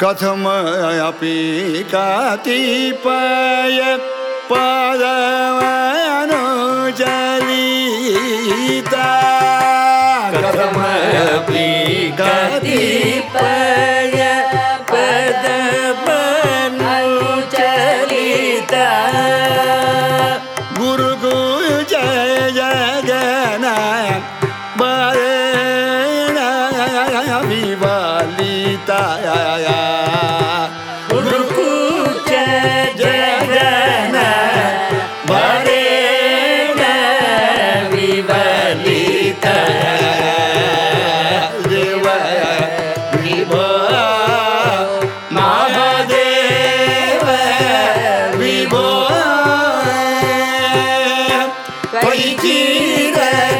कथमपि कतिपय पयपादानुजरीता कथमपि कति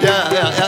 yeah, yeah. yeah.